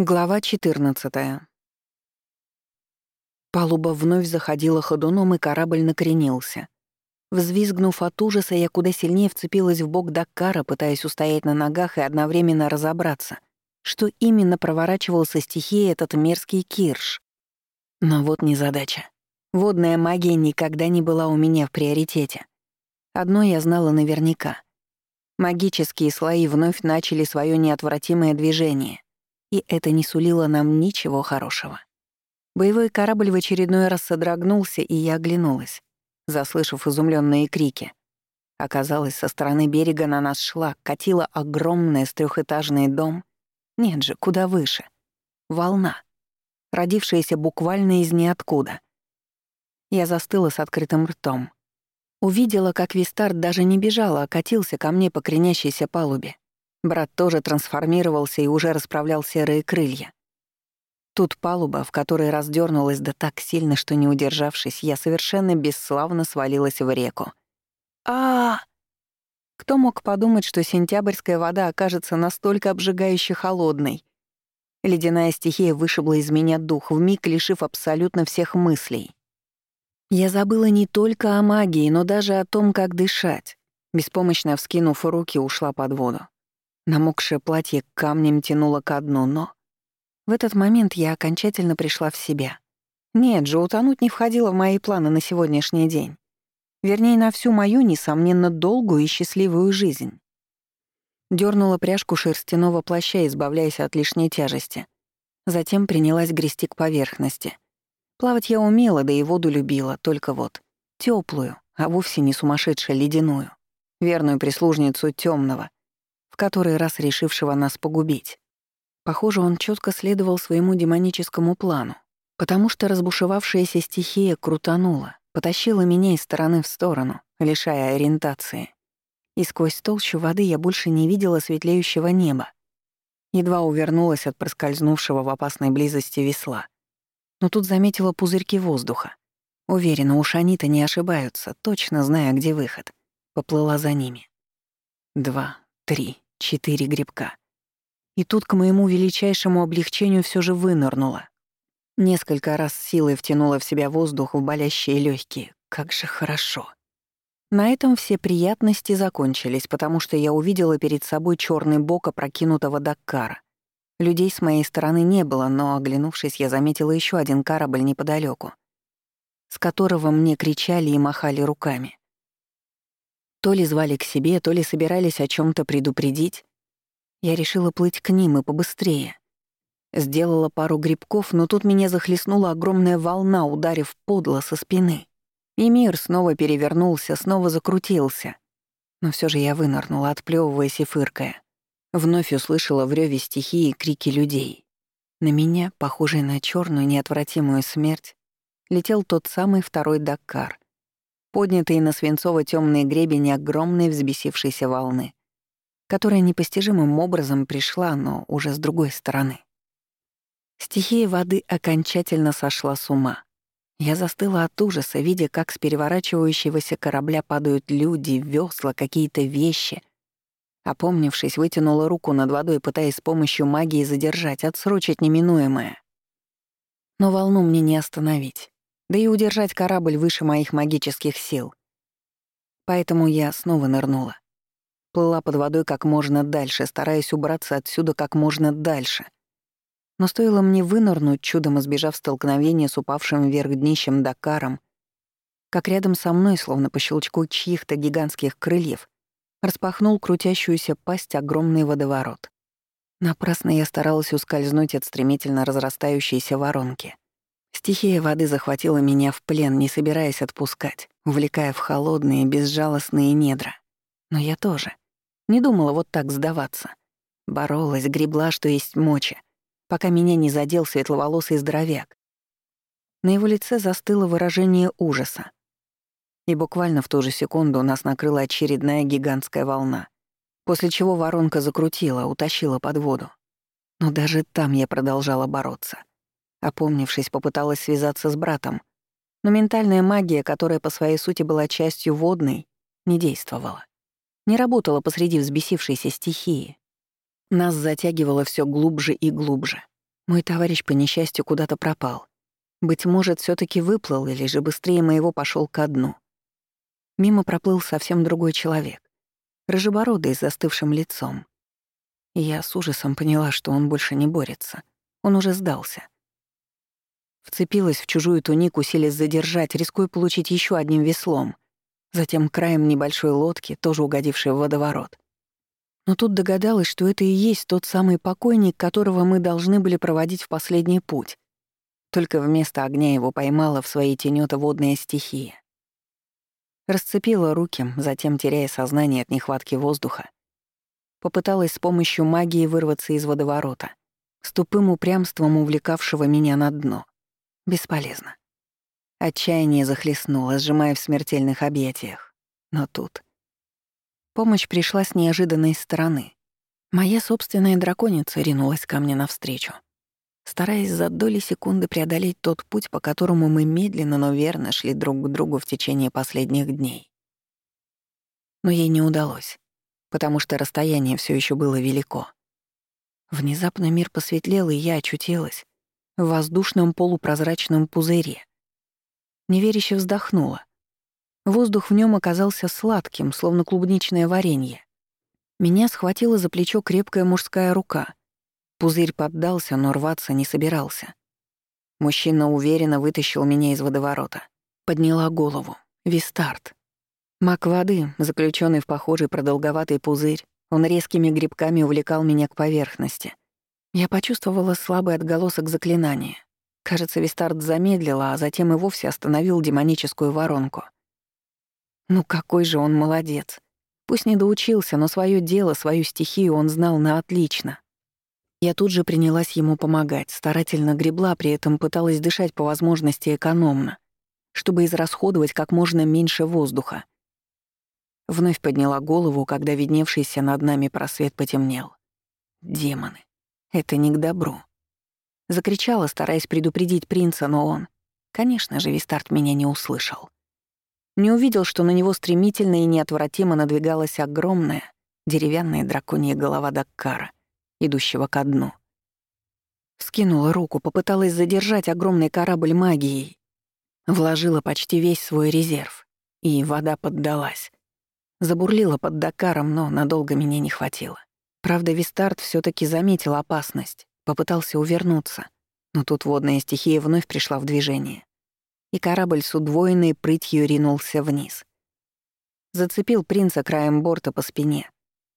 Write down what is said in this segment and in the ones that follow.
Глава 14. Палуба вновь заходила ходуном, и корабль накренился. Взвизгнув от ужаса, я куда сильнее вцепилась в бок Даккара, пытаясь устоять на ногах и одновременно разобраться, что именно проворачивал со стихией этот мерзкий кирш. Но вот незадача. Водная магия никогда не была у меня в приоритете. Одно я знала наверняка. Магические слои вновь начали свое неотвратимое движение — и это не сулило нам ничего хорошего. Боевой корабль в очередной раз содрогнулся, и я оглянулась, заслышав изумленные крики. Оказалось, со стороны берега на нас шла, катила огромный трехэтажный дом. Нет же, куда выше. Волна, родившаяся буквально из ниоткуда. Я застыла с открытым ртом. Увидела, как Вистард даже не бежал, а катился ко мне по кренящейся палубе. Брат тоже трансформировался и уже расправлял серые крылья. Тут палуба, в которой раздернулась да так сильно, что не удержавшись, я совершенно бесславно свалилась в реку. а Кто мог подумать, что сентябрьская вода окажется настолько обжигающе холодной? Ледяная стихия вышибла из меня дух, вмиг лишив абсолютно всех мыслей. Я забыла не только о магии, но даже о том, как дышать. Беспомощно вскинув руки, ушла под воду. Намокшее платье камнем тянуло ко дну, но... В этот момент я окончательно пришла в себя. Нет же, утонуть не входило в мои планы на сегодняшний день. Вернее, на всю мою, несомненно, долгую и счастливую жизнь. Дёрнула пряжку шерстяного плаща, избавляясь от лишней тяжести. Затем принялась грести к поверхности. Плавать я умела, да и воду любила, только вот теплую, а вовсе не сумасшедшую ледяную, верную прислужницу темного, который раз решившего нас погубить. Похоже, он четко следовал своему демоническому плану, потому что разбушевавшаяся стихия крутанула, потащила меня из стороны в сторону, лишая ориентации. И сквозь толщу воды я больше не видела светлеющего неба. Едва увернулась от проскользнувшего в опасной близости весла. Но тут заметила пузырьки воздуха. Уверена, уж они-то не ошибаются, точно зная, где выход. Поплыла за ними. Два, три, Четыре грибка. И тут к моему величайшему облегчению все же вынырнула. Несколько раз силой втянула в себя воздух в болящие легкие. Как же хорошо. На этом все приятности закончились, потому что я увидела перед собой черный бок опрокинутого Даккара. Людей с моей стороны не было, но, оглянувшись, я заметила еще один корабль неподалеку, с которого мне кричали и махали руками. То ли звали к себе, то ли собирались о чем то предупредить. Я решила плыть к ним и побыстрее. Сделала пару грибков, но тут меня захлестнула огромная волна, ударив подло со спины. И мир снова перевернулся, снова закрутился. Но все же я вынырнула, отплёвываясь и фыркая. Вновь услышала в рёве стихии крики людей. На меня, похожий на черную неотвратимую смерть, летел тот самый второй Даккар, поднятые на свинцово темные гребени огромной взбесившейся волны, которая непостижимым образом пришла, но уже с другой стороны. Стихия воды окончательно сошла с ума. Я застыла от ужаса, видя, как с переворачивающегося корабля падают люди, весла, какие-то вещи. Опомнившись, вытянула руку над водой, пытаясь с помощью магии задержать, отсрочить неминуемое. Но волну мне не остановить да и удержать корабль выше моих магических сил. Поэтому я снова нырнула. Плыла под водой как можно дальше, стараясь убраться отсюда как можно дальше. Но стоило мне вынырнуть, чудом избежав столкновения с упавшим вверх днищем Дакаром, как рядом со мной, словно по щелчку чьих-то гигантских крыльев, распахнул крутящуюся пасть огромный водоворот. Напрасно я старалась ускользнуть от стремительно разрастающейся воронки — Стихия воды захватила меня в плен, не собираясь отпускать, увлекая в холодные, безжалостные недра. Но я тоже. Не думала вот так сдаваться. Боролась, гребла, что есть мочи, пока меня не задел светловолосый здоровяк. На его лице застыло выражение ужаса. И буквально в ту же секунду нас накрыла очередная гигантская волна, после чего воронка закрутила, утащила под воду. Но даже там я продолжала бороться. Опомнившись, попыталась связаться с братом, но ментальная магия, которая по своей сути была частью водной, не действовала. Не работала посреди взбесившейся стихии. Нас затягивало все глубже и глубже. Мой товарищ по несчастью куда-то пропал. Быть может, все таки выплыл или же быстрее моего пошел ко дну. Мимо проплыл совсем другой человек, рыжебородый с застывшим лицом. Я с ужасом поняла, что он больше не борется. Он уже сдался. Вцепилась в чужую тунику, силясь задержать, рискуя получить еще одним веслом. Затем краем небольшой лодки, тоже угодившей в водоворот. Но тут догадалась, что это и есть тот самый покойник, которого мы должны были проводить в последний путь. Только вместо огня его поймала в свои тенёта водная стихия. Расцепила руки, затем, теряя сознание от нехватки воздуха, попыталась с помощью магии вырваться из водоворота, с тупым упрямством увлекавшего меня на дно. Бесполезно. Отчаяние захлестнуло, сжимая в смертельных объятиях. Но тут... Помощь пришла с неожиданной стороны. Моя собственная драконица ринулась ко мне навстречу стараясь за доли секунды преодолеть тот путь, по которому мы медленно, но верно шли друг к другу в течение последних дней. Но ей не удалось, потому что расстояние все еще было велико. Внезапно мир посветлел, и я очутилась в воздушном полупрозрачном пузыре. Неверяще вздохнула. Воздух в нем оказался сладким, словно клубничное варенье. Меня схватила за плечо крепкая мужская рука — Пузырь поддался, но рваться не собирался. Мужчина уверенно вытащил меня из водоворота. Подняла голову. Вистарт. Мак воды, заключенный в похожий продолговатый пузырь, он резкими грибками увлекал меня к поверхности. Я почувствовала слабый отголосок заклинания. Кажется, Вистарт замедлила, а затем и вовсе остановил демоническую воронку. Ну какой же он молодец. Пусть не доучился, но свое дело, свою стихию он знал на отлично. Я тут же принялась ему помогать, старательно гребла, при этом пыталась дышать по возможности экономно, чтобы израсходовать как можно меньше воздуха. Вновь подняла голову, когда видневшийся над нами просвет потемнел. Демоны. Это не к добру. Закричала, стараясь предупредить принца, но он, конечно же, Вистарт меня не услышал. Не увидел, что на него стремительно и неотвратимо надвигалась огромная деревянная драконья голова Даккара идущего ко дну. Скинула руку, попыталась задержать огромный корабль магией. Вложила почти весь свой резерв, и вода поддалась. Забурлила под Дакаром, но надолго меня не хватило. Правда, Вистарт все таки заметил опасность, попытался увернуться, но тут водная стихия вновь пришла в движение, и корабль с удвоенной прытью ринулся вниз. Зацепил принца краем борта по спине,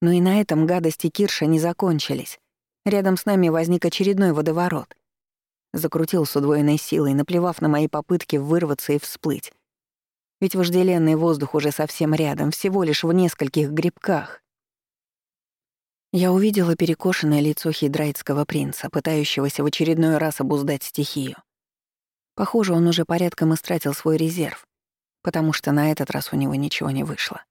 но и на этом гадости Кирша не закончились. Рядом с нами возник очередной водоворот. Закрутил с удвоенной силой, наплевав на мои попытки вырваться и всплыть. Ведь вожделенный воздух уже совсем рядом, всего лишь в нескольких грибках. Я увидела перекошенное лицо хидрайтского принца, пытающегося в очередной раз обуздать стихию. Похоже, он уже порядком истратил свой резерв, потому что на этот раз у него ничего не вышло.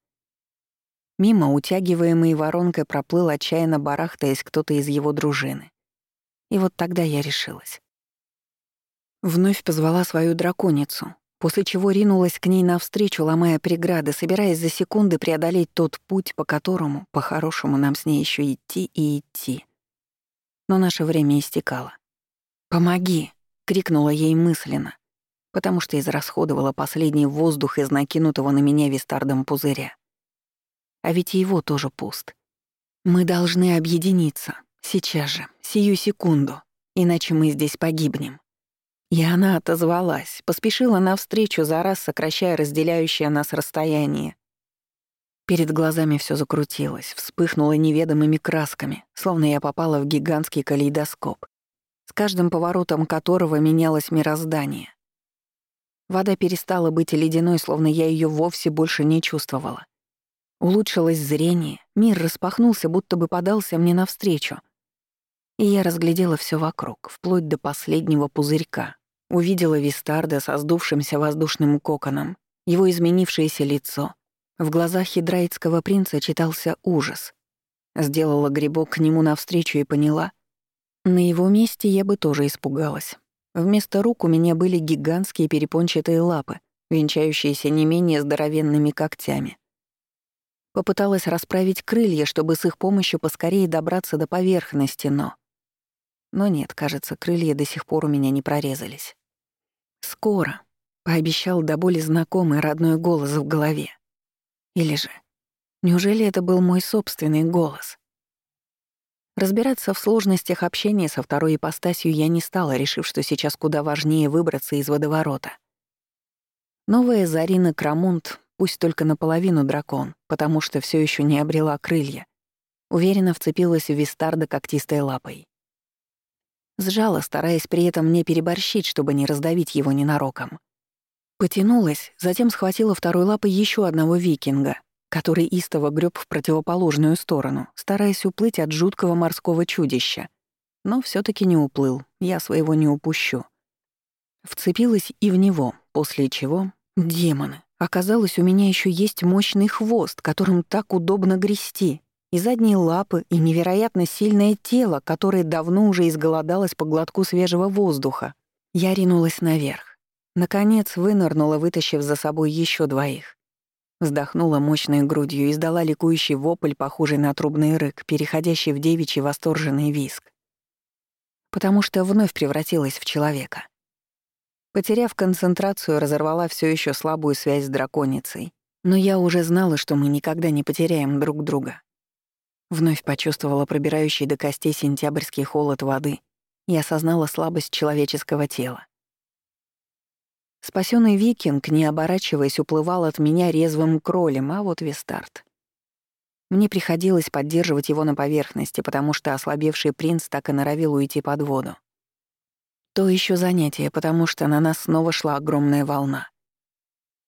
Мимо, утягиваемый воронкой, проплыл отчаянно барахтаясь кто-то из его дружины. И вот тогда я решилась. Вновь позвала свою драконицу, после чего ринулась к ней навстречу, ломая преграды, собираясь за секунды преодолеть тот путь, по которому, по-хорошему, нам с ней еще идти и идти. Но наше время истекало. «Помоги!» — крикнула ей мысленно, потому что израсходовала последний воздух из накинутого на меня вистардом пузыря. А ведь его тоже пуст. Мы должны объединиться. Сейчас же, сию секунду. Иначе мы здесь погибнем. И она отозвалась, поспешила навстречу, за раз сокращая разделяющее нас расстояние. Перед глазами все закрутилось, вспыхнуло неведомыми красками, словно я попала в гигантский калейдоскоп, с каждым поворотом которого менялось мироздание. Вода перестала быть ледяной, словно я ее вовсе больше не чувствовала. Улучшилось зрение, мир распахнулся, будто бы подался мне навстречу. И я разглядела все вокруг, вплоть до последнего пузырька. Увидела Вистарда со сдувшимся воздушным коконом, его изменившееся лицо. В глазах хидраитского принца читался ужас. Сделала грибок к нему навстречу и поняла. На его месте я бы тоже испугалась. Вместо рук у меня были гигантские перепончатые лапы, венчающиеся не менее здоровенными когтями. Попыталась расправить крылья, чтобы с их помощью поскорее добраться до поверхности, но... Но нет, кажется, крылья до сих пор у меня не прорезались. «Скоро», — пообещал до боли знакомый родной голос в голове. Или же, неужели это был мой собственный голос? Разбираться в сложностях общения со второй ипостасью я не стала, решив, что сейчас куда важнее выбраться из водоворота. Новая Зарина Крамунт, пусть только наполовину дракон, потому что все еще не обрела крылья, уверенно вцепилась в Вистарда когтистой лапой. Сжала, стараясь при этом не переборщить, чтобы не раздавить его ненароком. Потянулась, затем схватила второй лапой еще одного викинга, который истово греб в противоположную сторону, стараясь уплыть от жуткого морского чудища. Но все таки не уплыл, я своего не упущу. Вцепилась и в него, после чего... Демоны. Оказалось, у меня еще есть мощный хвост, которым так удобно грести, и задние лапы, и невероятно сильное тело, которое давно уже изголодалось по глотку свежего воздуха. Я ринулась наверх. Наконец вынырнула, вытащив за собой еще двоих. Вздохнула мощной грудью и издала ликующий вопль, похожий на трубный рык, переходящий в девичий восторженный виск. Потому что вновь превратилась в человека. Потеряв концентрацию, разорвала все еще слабую связь с драконицей. Но я уже знала, что мы никогда не потеряем друг друга. Вновь почувствовала пробирающий до костей сентябрьский холод воды и осознала слабость человеческого тела. Спасенный викинг, не оборачиваясь, уплывал от меня резвым кролем, а вот Вистарт. Мне приходилось поддерживать его на поверхности, потому что ослабевший принц так и норовил уйти под воду. То еще занятие, потому что на нас снова шла огромная волна.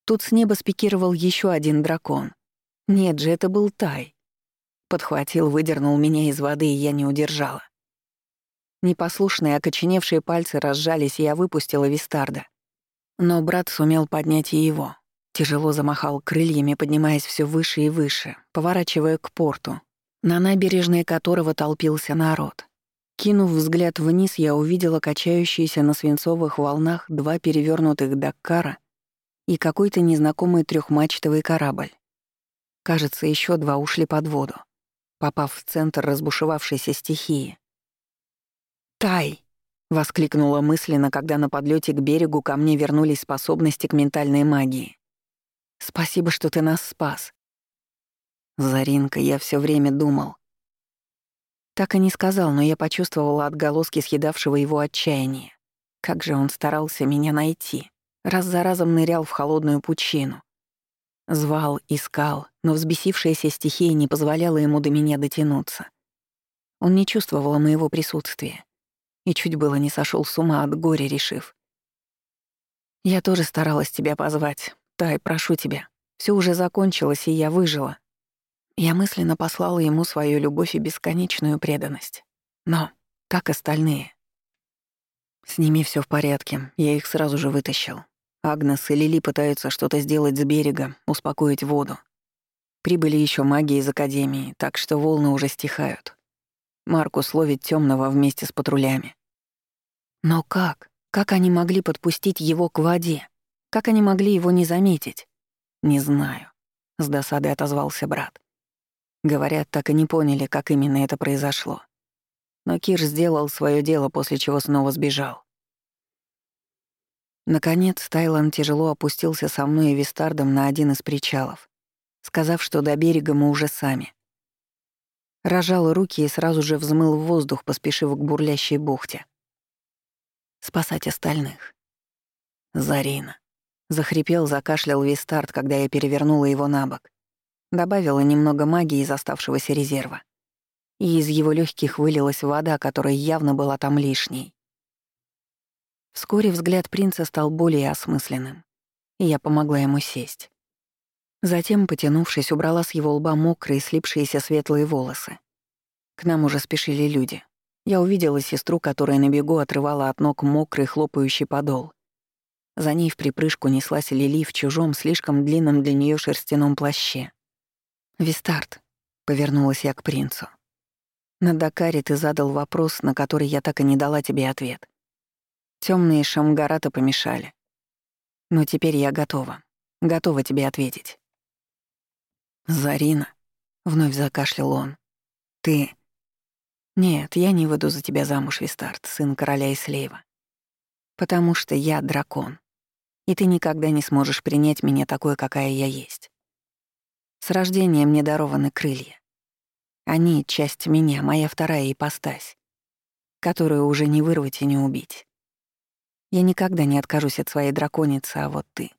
Тут с неба спикировал еще один дракон. Нет же, это был Тай. Подхватил, выдернул меня из воды, и я не удержала. Непослушные, окоченевшие пальцы разжались, и я выпустила Вистарда. Но брат сумел поднять и его. Тяжело замахал крыльями, поднимаясь все выше и выше, поворачивая к порту, на набережной которого толпился народ. Кинув взгляд вниз, я увидела качающиеся на свинцовых волнах два перевернутых Даккара и какой-то незнакомый трехмачтовый корабль. Кажется, еще два ушли под воду, попав в центр разбушевавшейся стихии. «Тай!» — воскликнула мысленно, когда на подлете к берегу ко мне вернулись способности к ментальной магии. «Спасибо, что ты нас спас». «Заринка, я все время думал». Так и не сказал, но я почувствовала отголоски съедавшего его отчаяния. Как же он старался меня найти. Раз за разом нырял в холодную пучину. Звал, искал, но взбесившаяся стихия не позволяла ему до меня дотянуться. Он не чувствовал моего присутствия и чуть было не сошел с ума от горя, решив. «Я тоже старалась тебя позвать. Тай, прошу тебя. Все уже закончилось, и я выжила». Я мысленно послала ему свою любовь и бесконечную преданность. Но, как остальные? С ними все в порядке, я их сразу же вытащил. Агнес и Лили пытаются что-то сделать с берега, успокоить воду. Прибыли еще маги из Академии, так что волны уже стихают. Маркус ловит темного вместе с патрулями. Но как? Как они могли подпустить его к воде? Как они могли его не заметить? Не знаю. С досадой отозвался брат. Говорят, так и не поняли, как именно это произошло. Но Кир сделал свое дело, после чего снова сбежал. Наконец, Тайлан тяжело опустился со мной и Вистардом на один из причалов, сказав, что до берега мы уже сами. Рожал руки и сразу же взмыл в воздух, поспешив к бурлящей бухте. Спасать остальных. Зарина. Захрипел, закашлял Вистарт, когда я перевернула его на бок. Добавила немного магии из оставшегося резерва. И из его легких вылилась вода, которая явно была там лишней. Вскоре взгляд принца стал более осмысленным, и я помогла ему сесть. Затем, потянувшись, убрала с его лба мокрые, слипшиеся светлые волосы. К нам уже спешили люди. Я увидела сестру, которая на бегу отрывала от ног мокрый хлопающий подол. За ней в припрыжку неслась Лили в чужом, слишком длинном для нее шерстяном плаще. «Вистарт», — повернулась я к принцу. «На Дакаре ты задал вопрос, на который я так и не дала тебе ответ. Темные шамгараты помешали. Но теперь я готова. Готова тебе ответить». «Зарина», — вновь закашлял он, — «ты...» Нет, я не выйду за тебя замуж, Вистарт, сын короля Ислеева. Потому что я дракон. И ты никогда не сможешь принять меня такой, какая я есть. С рождения мне дарованы крылья. Они — часть меня, моя вторая ипостась, которую уже не вырвать и не убить. Я никогда не откажусь от своей драконицы, а вот ты.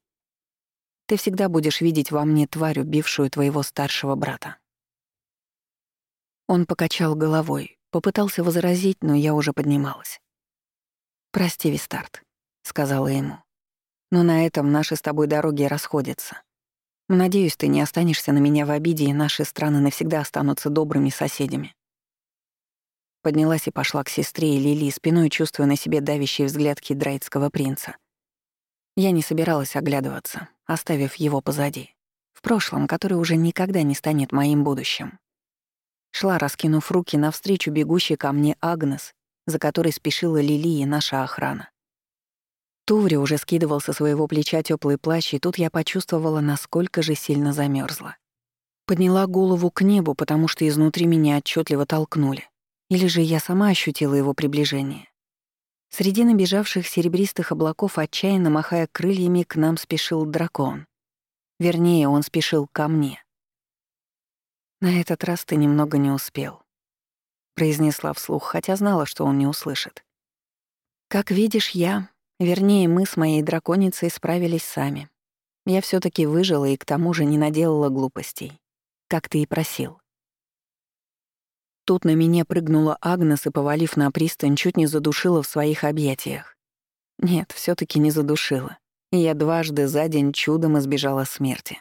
Ты всегда будешь видеть во мне тварь, убившую твоего старшего брата. Он покачал головой, попытался возразить, но я уже поднималась. «Прости, Вистарт», — сказала ему. «Но на этом наши с тобой дороги расходятся. Надеюсь, ты не останешься на меня в обиде, и наши страны навсегда останутся добрыми соседями. Поднялась и пошла к сестре и Лили, спиной чувствуя на себе давящий взгляд кидрайтского принца. Я не собиралась оглядываться, оставив его позади. В прошлом, который уже никогда не станет моим будущим. Шла, раскинув руки навстречу бегущей ко мне Агнес, за которой спешила Лили и наша охрана. Туври уже скидывал со своего плеча теплый плащ, и тут я почувствовала, насколько же сильно замерзла. Подняла голову к небу, потому что изнутри меня отчетливо толкнули. Или же я сама ощутила его приближение. Среди набежавших серебристых облаков, отчаянно махая крыльями, к нам спешил дракон. Вернее, он спешил ко мне. «На этот раз ты немного не успел», — произнесла вслух, хотя знала, что он не услышит. «Как видишь, я Вернее, мы с моей драконицей справились сами. Я все таки выжила и к тому же не наделала глупостей, как ты и просил. Тут на меня прыгнула Агнес и, повалив на пристань, чуть не задушила в своих объятиях. Нет, все таки не задушила. Я дважды за день чудом избежала смерти.